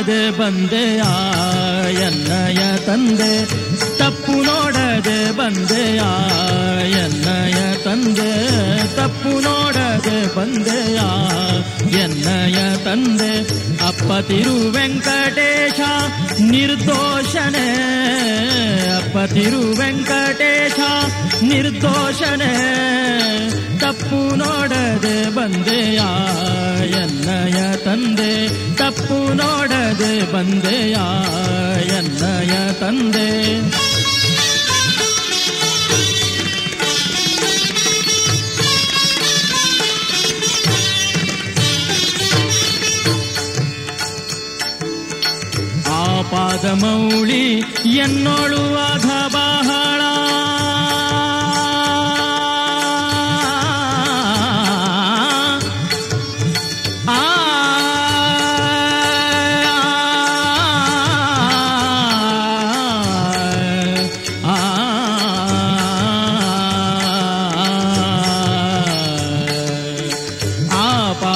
ತಪ್ಪು ನೋಡದೆ ಬಂದೆಯ ಎನ್ನಯ ತಂದೆ ತಪ್ಪು ನೋಡದೆ ಬಂದೆಯ ಎನ್ನಯ ತಂದೆ ತಪ್ಪು ನೋಡದೆ ಬಂದೆಯ ಎನ್ನಯ ತಂದೆ ಅಪ್ಪ ತಿರು ವೆಂಕಟೇಶ ನಿರ್ದೋಷಣೆ ಅಪ್ಪ ತಿರು ವೆಂಕಟೇಶ ನಿರ್ದೋಷಣೆ ತಪ್ಪು ನೋಡದೆ ಬಂದೆಯ ಎನ್ನಯ ತಂದೆ. ತಪ್ಪು ನೋಡದೆ ಬಂದೆಯ ಎನ್ನಯ ತಂದೆ. ಆಪಾದ ಮೌಳಿ ಎನ್ನೋಳು ಅಧ ಬಹಳ.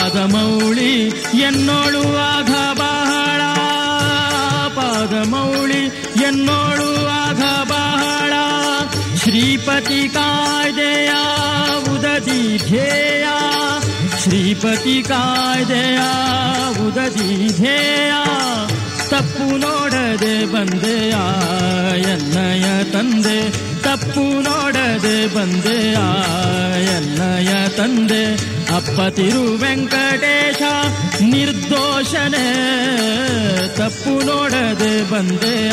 ಆಪಾದ ಮೌಳಿ ಎನ್ನೋಳು ಆಘ ಬಹಳ. ಪಾದಮೌಳಿ ಎನ್ನೋಳು ಆಘ ಬಹಳ. ಶ್ರೀಪತಿ ಕಾಯ್ದೆಯ ಉದದಿ ಧ್ಯೇಯ. ಶ್ರೀಪತಿ ಕಾಯ್ದೆಯ ಉದದಿ ಧ್ಯೇಯ. ತಪ್ಪು ನೋಡದೆ ಬಂದೆಯ ಎನ್ನಯ ತಂದೆ. ತಪ್ಪು ನೋಡದೆ ಬಂದೆಯ ಎನ್ನಯ ತಂದೆ. ಅಪ್ಪ ತಿರು ವೆಂಕಟೇಶ, ನಿರ್ದೋಷನೆ ತಪ್ಪು ನೋಡದೆ ಬಂದೆಯ?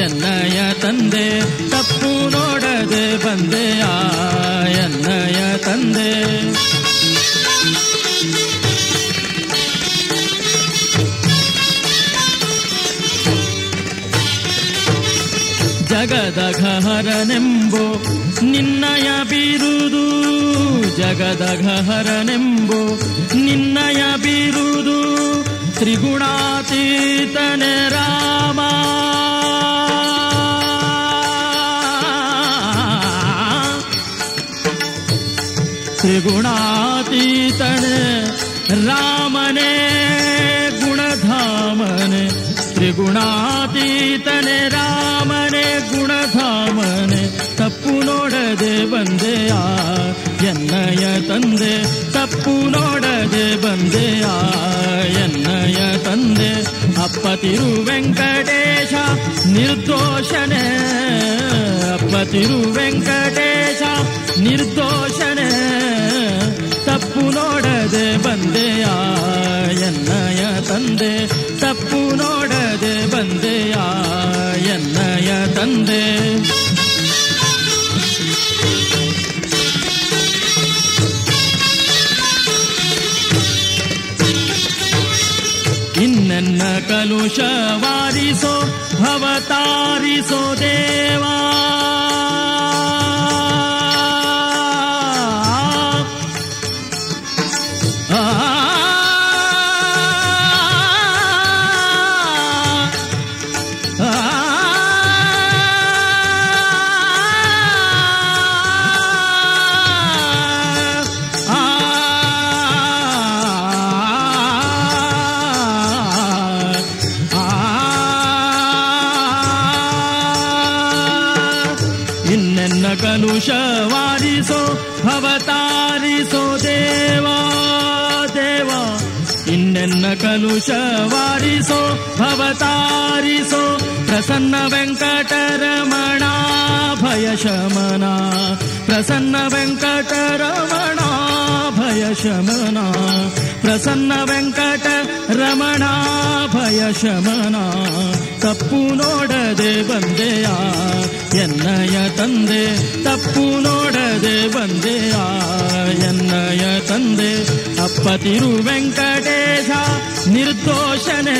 ಎನ್ನಯ ತಂದೆ, ತಪ್ಪು ನೋಡದೆ ಬಂದೆಯ? ಎನ್ನಯ ತಂದೆ. ಜಗದಘಹರನೆಂಬೋ ನಿನ್ನಯ ಬಿರುದು ಜಗದಘಹರನೆಂಬೋ ನಿನ್ನಯ ಬೀರುದು ತ್ರಿಗುಣಾತೀತನೆ ರಾಮ. ತ್ರಿಗುಣಾತೀತನೆ ರಾಮನೇ. ತ್ರಿಗುಣಾತೀತನೆ ರಾಮನೆ ಗುಣಧಾಮನೆ ತಪ್ಪು ನೋಡದೆ ಬಂದೆಯ ಎನ್ನಯ ತಂದೆ ತಪ್ಪು ನೋಡದೆ ಬಂದೆಯ ಎನ್ನಯ ತಂದೆ ಅಪ್ಪ ತಿರು ವೆಂಕಟೇಶ ನಿರ್ದೋಷನೆ ಅಪ್ಪ ತಿರು ವೆಂಕಟೇಶ ನಿರ್ದೋಷನೆ ತಪ್ಪು ನೋಡದೆ ಬಂದೆಯ ಎನ್ನಯ ತಂದೆ ತಪ್ಪು ನೋಡದೆ ಬಂದೆಯ ಎನ್ನಯ ತಂದೆ? ಇನ್ನೆನ್ನ ಕಲುಷ ವಾರಿಸೋ ಭವತಾರಿಸೋ ದೇವಾ न्न कलुषवारिसो भवतारिसो देवा देवा। इन्न कलुषवारिसो भवतारिसो प्रसन्न वेङ्कटरमणा भयशमना प्रसन्न वेङ्कटरमणा भयशमना। प्रसन्न वेङ्कट रमणा भयशमना। तप्पु नोडदे वन्देया ಭಯ ಶಮನ ತಪ್ಪು ನೋಡದೆ ಬಂದೆಯ ಎನ್ನಯ ತಂದೆ ತಪ್ಪು ನೋಡದೆ ಬಂದೆಯ ಎನ್ನಯ ತಂದೆ ಅಪ್ಪ ತಿರು ವೆಂಕಟೇಶ ನಿರ್ದೋಷನೆ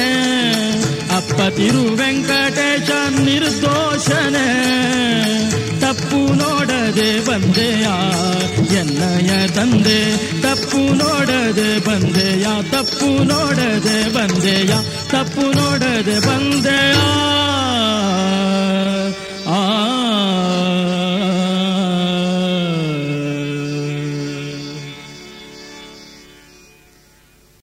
ಅಪ್ಪ ತಿರು ವೆಂಕಟೇಶ ನಿರ್ದೋಷನೆ ತಪ್ಪು ನೋಡದೆ ಬಂದೆಯ ಎನ್ನಯ ತಂದೆ ತಪ್ಪು ನೋಡದೆ ಬಂದೆಯ ತಪ್ಪು ನೋಡದೆ ಬಂದೆಯ ತಪ್ಪು ನೋಡದೆ ಬಂದೆಯ